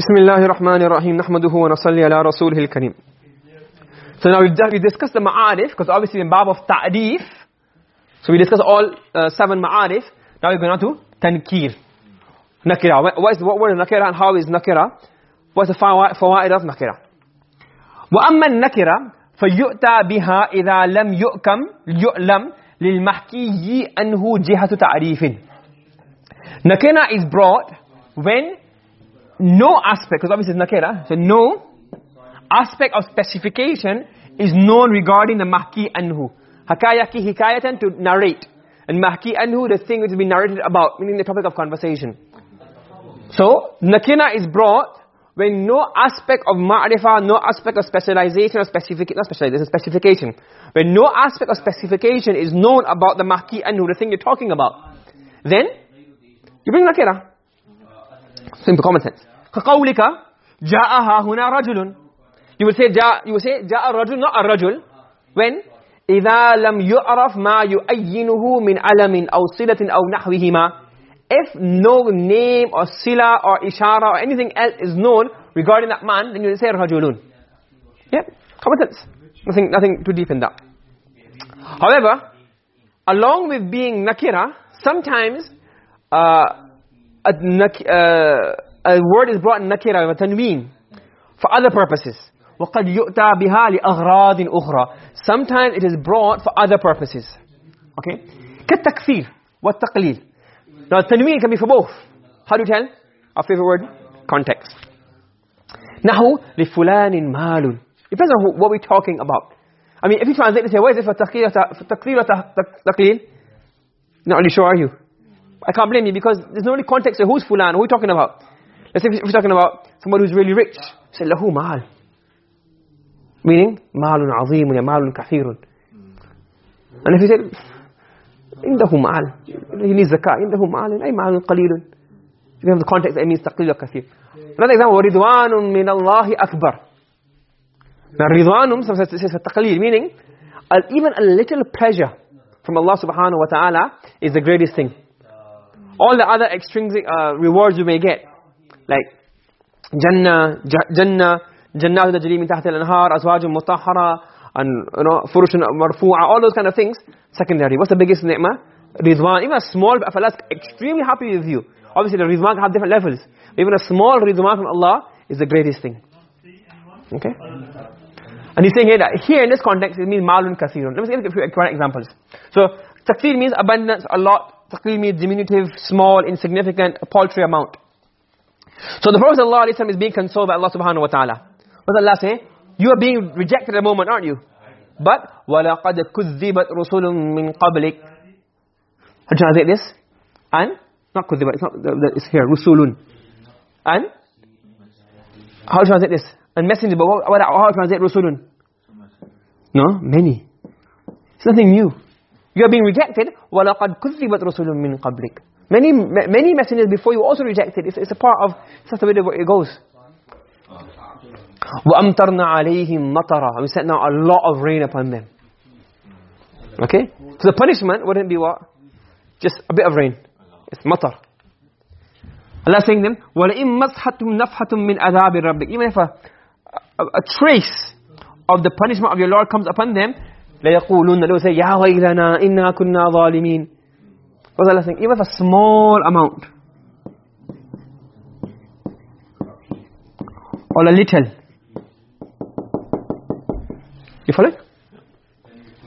بسم الله الرحمن الرحيم نحمده ونصلي على رسوله الكريم So now we discussed the ma'arif because obviously in bab of ta'rif so we discussed all uh, seven ma'arif now we're going on to tankir nakira what is what word is nakira and how is nakira what's the fawaid of nakira النكره فيؤتى بها اذا لم يؤكم يؤلم للمحكي انه جهه تعريف nakira is brought when no aspect because obviously it's nakira so no aspect of specification is known regarding the mahki anhu. Hakayaki hikayatan to narrate. And mahki anhu the thing which has been narrated about meaning the topic of conversation. So nakira is brought when no aspect of ma'rifah no aspect of specialization or specification not specialization specification. When no aspect of specification is known about the mahki anhu the thing you're talking about then you bring nakira simple common sense كقولك جاءها هنا رجل you will say جاء you will say جاء الرجل not الرجل when إذا لم يعرف ما يؤينه من علم أو صلة أو نحوهما if no name or sila or ishara or anything else is known regarding that man then you will say رجل yeah common sense nothing nothing too deep in that however along with being nakira sometimes uh, a, uh, a word is brought in nakira wa tanween for other purposes وقد يؤتى بها لأغراض أخرى sometimes it is brought for other purposes okay كالتكثير والتقليل now tanween can be for both how do you tell our favorite word context نحو لفلان مال depends on what we're talking about I mean if you translate it say where is it for تقليل or تقليل not really sure are you I can't blame you because there's no really context of who's fulan who are we talking about Let's say if we're talking about somebody who's really rich. Say, lahu mal. Meaning, malun azimun ya malun kathirun. And if you say, indahu mal. He needs zakah. Indahu mal. Ay malun qalilun. If you have the context, it means taqlil wa kathir. Another example, وَرِضْوَانٌ مِّنَ اللَّهِ أَكْبَرُ Now, ridwanum, some says for taqlil, meaning, uh, even a little pleasure from Allah subhanahu wa ta'ala is the greatest thing. all the other extrinsic uh, rewards you may get, like jannah jannah jannah tajri min tahta al-anhar azwajun mutahhara and you know furushun marfu'a all those kind of things. Secondary what's the biggest ni'mah? Ridwan. Even a small if Allah is extremely happy with you obviously the ridwan have different levels. Even a small ridwan from Allah is the greatest thing. Okay? And he's saying here that here in this context it means malun kathirun. Let me give you a few examples. So takthir means abundance a lot taqlil means diminutive small insignificant a paltry amount so the Prophet ﷺ is being consoled by Allah subhanahu wa ta'ala. What does Allah say? You are being rejected at the moment, aren't you? But, وَلَقَدْ كُذِّبَتْ رُسُلٌ مِّن قَبْلِكَ How do you translate this? And? Not كُذِّبَت, it's, not, it's here, رُسُولٌ. And? How do you translate this? And messenger, but what, how do you translate رُسُولٌ? No, many. It's nothing new. You are being rejected. وَلَقَدْ كُذِّبَتْ رُسُلٌ مِّن قَبْلِكَ Many many messengers before you also rejected. It's, it's a part of, it's just the way it goes. وَأَمْتَرْنَا عَلَيْهِمْ مَطَرًا And we sent now a lot of rain upon them. Okay? So the punishment wouldn't be what? Just a bit of rain. It's matar. Allah saying them, وَلَئِمْ مَسْحَتُمْ نَفْحَةٌ مِّنْ أَذَابِ رَبِّكَ Even if a, a, a trace of the punishment of your Lord comes upon them, لَيَقُولُونَ They will say, يَا وَيْلَنَا إِنَّا كُنَّا ظَالِمِينَ What's Allah saying? Even if a small amount. Or a little. You follow?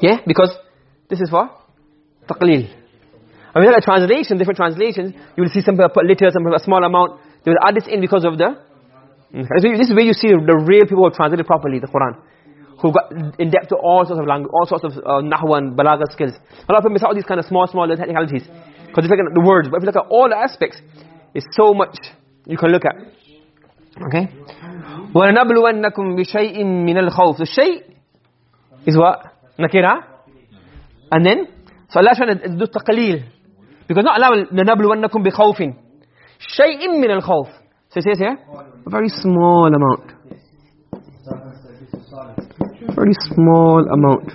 Yeah? Because this is for taqleel. I mean, like translation, different translations, you will see some people put little, some people a small amount. They will add this in because of the... Okay. This is where you see the real people who translated properly, the Quran. Who got in depth to all sorts of language, all sorts of uh, nahwa and balagha skills. A lot of people miss out these kind of small, small technicalities. Because if you look at the words, but if you look at all the aspects, it's so much you can look at. Okay? وَلَنَبْلُوَنَّكُمْ بِشَيْءٍ مِّنَ الْخَوْفِ The shay is what? Nakira. And then, so Allah trying to do taqleel. Because not Allah لَنَبْلُوَنَّكُمْ بِخَوْفٍ شَيْءٍ مِّنَ الْخَوْفِ So it says here, a very small amount. Very small amount.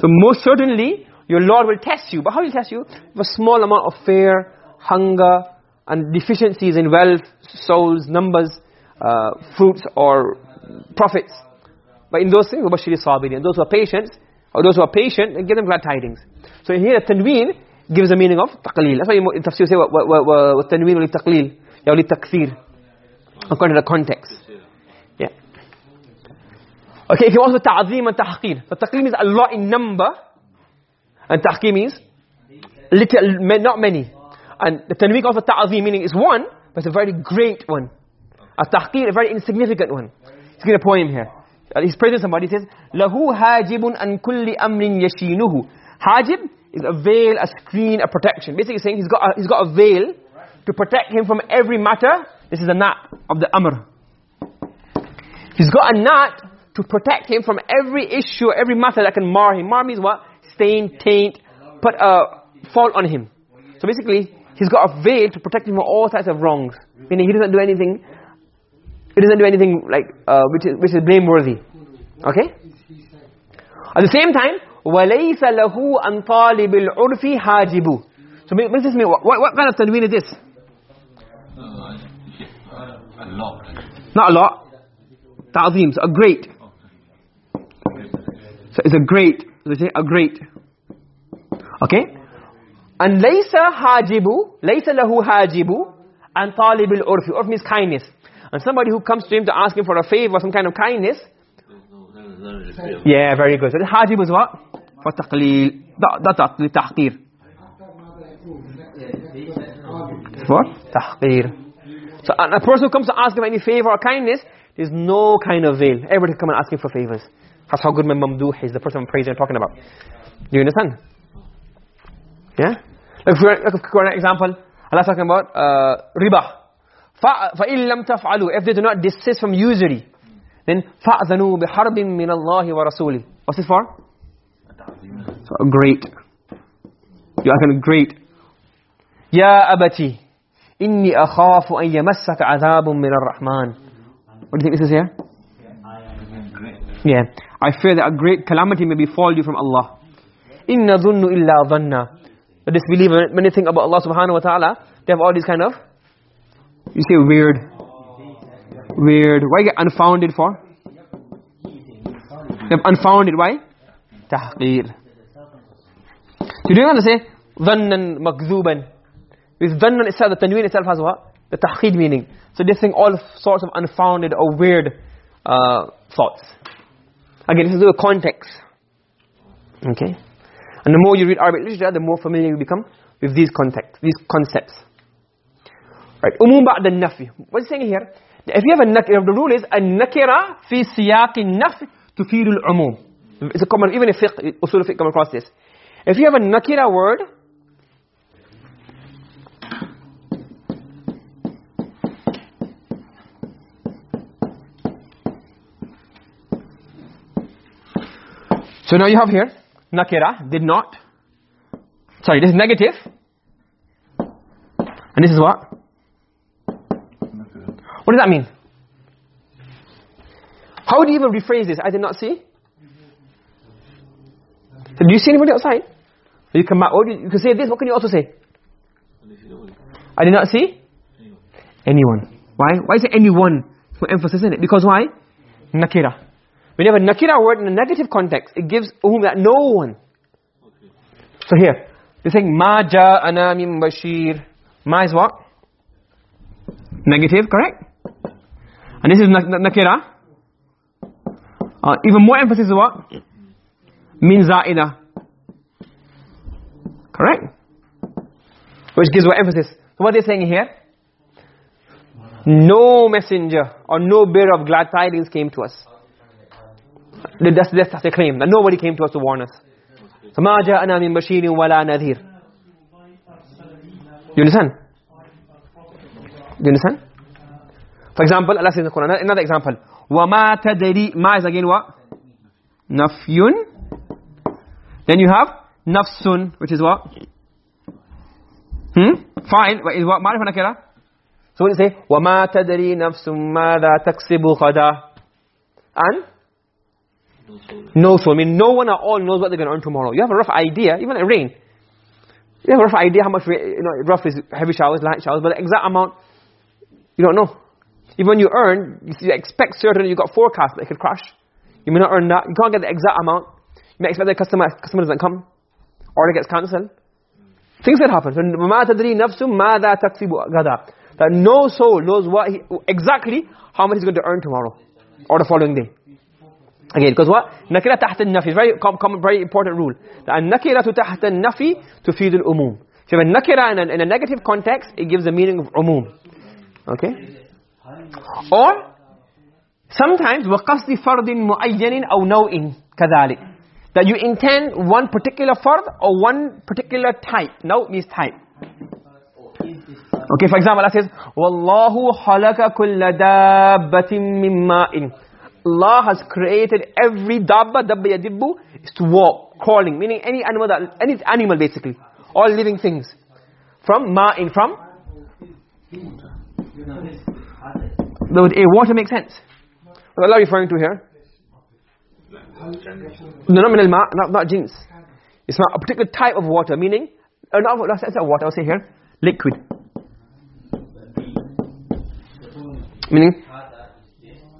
So most certainly, your Lord will test you. But how will He test you? With a small amount of fear, hunger, and deficiencies in wealth, souls, numbers, uh, fruits or profits but in those things وبشر الصابرين those who are patient or those who are patient and give them glad tidings so here the tanween gives the meaning of taqleel that's why in tafsir say والتنوين للتقليل or للتكثير according to the context yeah okay if you also ta'zim and tahqir the taqleel is a lot in number. And tahqir means little not many. And the tanween of ta'zim meaning is one but it's a very great one. A tahqir a very insignificant one. He's going to poem here. Uh, he's praising somebody. He says lahu hajibun an kulli amrin yashinuhu. Hajib is a veil a screen a protection. Basically saying he's got a, he's got a veil to protect him from every matter. This is the nat of the amr. He's got a nat to protect him from every issue every matter that can mar him. Mar means what? Stain taint put a fault on him. So basically he's got a veil to protect him from all types of wrongs. Meaning he doesn't do anything he doesn't do anything like uh, which is which is blameworthy. Okay? At the same time walaysa lahu an talib al-urfi hajibu so what does this mean? What, what kind of tanween is this? A lot. Not a lot. Ta'zim so a great so it's a great they say a great okay? And laysa hajibu laysa lahu hajibu an talib al-urfi urf means kindness. And somebody who comes to him to ask him for a favor some kind of kindness. Yeah very good. So the hajib is what? For taqleel that tahqir. For tahqir. So a person who comes to ask him any favor or kindness there's no kind of veil. Everybody come and ask him for favors that's how good my mamduh is the person I'm praising and talking about do you understand yeah like for an example Allah talking about uh, riba فَإِن لَمْ تَفْعَلُوا If they do not desist from usury, then فَأْذَنُوا بِحَرْبٍ مِّنَ اللَّهِ وَرَسُولِهِ What's this for? So, great. You are kind of great. يَا أَبَتِي إِنِّي أَخَافُ أَن يَمَسَّكَ عَذَابٌ مِّنَ الرَّحْمَنِ What do you think this is here? Yeah. I fear that a great calamity may befall you from Allah. Inna dhunnu illa dhanna. The disbeliever, when they think about Allah subhanahu wa ta'ala, they have all these kind of, you say weird, weird. Why get unfounded for? They have unfounded. Why? Tahqir. You don't want to say, dhannan makdhuban. With dhannan itself, the tanween itself has what? The tahqid meaning. So they think all sorts of unfounded or weird uh, thoughts. Again, this is the context. Okay? And the more you read Arabic literature, the more familiar you become with these contexts, these concepts. Right. Umum ba'da nafi. What's he saying here? If you have a nakira, the rule is a nakira fi siyaqi nafi tufidu al-umum. It's a common, even if fiqh, usul fiqh come across this. If you have a nakira word, So now you have here, nakira, did not. Sorry, this is negative. And this is what? What does that mean? How do you even rephrase this? I did not see. So do you see anybody outside? You out, you, you can say this, what can you also say? I did not see? Anyone. Why? Why is it anyone? For emphasis in it. Because why? Nakira. When you have a nakira word in a negative context, it gives whom that no one. So here, they're saying, Ma ja'ana min bashir. Ma is what? Negative, correct? And this is nakira. Uh, even more emphasis is what? Min za'ida. Correct? Which gives what emphasis? So what they're saying here? No messenger or no bearer of glad tidings came to us. That's, that's, that's the claim. That nobody came to us to warn us. So مَا جَاءَنَا مِن بَشِيرٍ وَلَا نَذِيرٍ You understand? You understand? For example, Allah says in the Quran, another example. وَمَا تَدْرِي Ma is again what? Nafyun. Then you have nafsun, which is what? Hmm? Fine. Is what? Ma'rifah nakira? So what does it say? وَمَا تَدْرِي نَفْسٌ مَاذَا تَكْسِبُ غَدًا And? No soul. I mean, no one at all knows what they're going to earn tomorrow. You have a rough idea, even like rain. You have a rough idea how much, you know, rough is heavy showers, light showers, but the exact amount, you don't know. even when you earn, you, you expect certain, you got forecast that it could crash. You may not earn that. You can't get the exact amount. You may expect the customer, customer doesn't come. Order gets cancelled. Things can happen. وَمَا تَدْرِي نَفْسُ مَاذَا تَكْسِبُ غَدًا That no soul knows what he, exactly how much he's going to earn tomorrow or the following day. Again, because what? Nakira tahta nafi. Very common, very important rule. That to feed al-umum. If you have a nakira in a, in a negative context, it gives the meaning of umum. Okay? Or, sometimes, وَقَصْدِ فَرْضٍ مُؤَيَّنٍ أَوْ نَوْءٍ كَذَلِكَ That you intend one particular fard or one particular type. No means type. Okay, for example, Allah says, وَاللَّهُ خَلَقَ كُلَّ دَابَّةٍ مِّن مَّاءٍ Allah has created every dabba, dabba yadibbu, is to walk, crawling, meaning any animal, that, any animal basically. All living things. From ma'in, from? The word a, water makes sense. What Allah referring to here? No, not min al-ma, not, not jins. It's not a particular type of water, meaning, uh, not, not, not water, I'll say here, liquid. Meaning?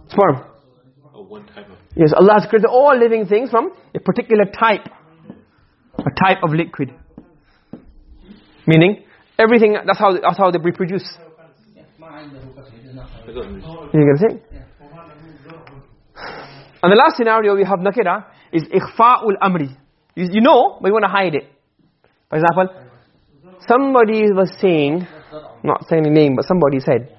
Sperm. Yes, Allah has created all living things from a particular type. A type of liquid. Meaning, everything, that's how, that's how they reproduce. You get it? And the last scenario we have nakira is ikhfa'ul amri. You, you know, but you want to hide it. For example, somebody was saying, not saying the name, but somebody said,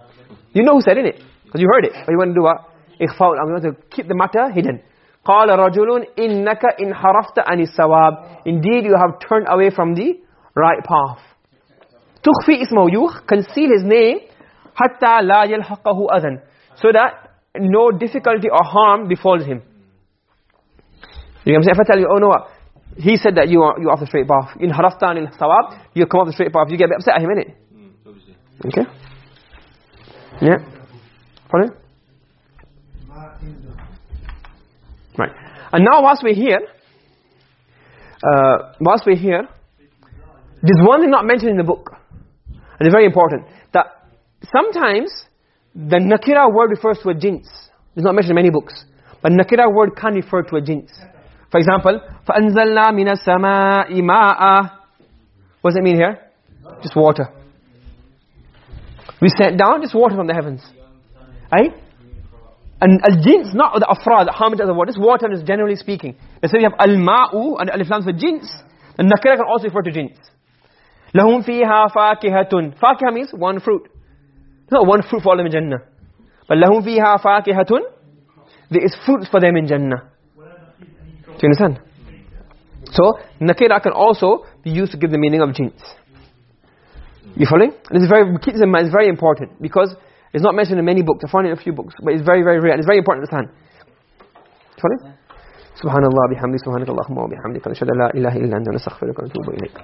you know who said it? Because you heard it. But you want to do what? Ikhfa'ul amri. You want to keep the matter hidden. قال رجل إنك إن حرفت عن السواب Indeed you have turned away from the right path. تخفي اسمه you conceal his name حتى لا يلحقه أذن so that no difficulty or harm befalls him. You know what I'm saying? If I tell you, oh no, he said that you are, you are off the straight path. In harafta in sawab, you come off the straight path. You get a bit upset at him, innit? Okay? Yeah? Follow? Right. And now whilst we're here, uh, whilst we're here, there's one thing not mentioned in the book. And it's very important. That sometimes the nakira word refers to a jins. It's not mentioned in many books. But nakira word can refer to a jins. For example, فَأَنزَلْنَا مِنَ السَّمَاءِ مَاءً What does it mean here? Just water. We sent down just water from the heavens. Right? And al-jins, not the afrad, how much of the water. This water is generally speaking. Let's say we have al-ma'u and al-iflam for jins. The nakira can also refer to jins. لَهُمْ فِيهَا فَاكِهَةٌ Fakihah means one fruit. There's not one fruit for them in Jannah. But لَهُمْ فِيهَا فَاكِهَةٌ There is fruits for them in Jannah. Do you understand? So, nakira can also be used to give the meaning of jins. You following? And it's very, keep this in mind, it's very important. Because it's not mentioned in many books. I found it in a few books. But it's very, very rare. And it's very important to understand. You following? سبحان الله بحمده سبحانك اللهم وبحمدك نشهد لا إله إلا أنت نستغفرك ونتوب إليك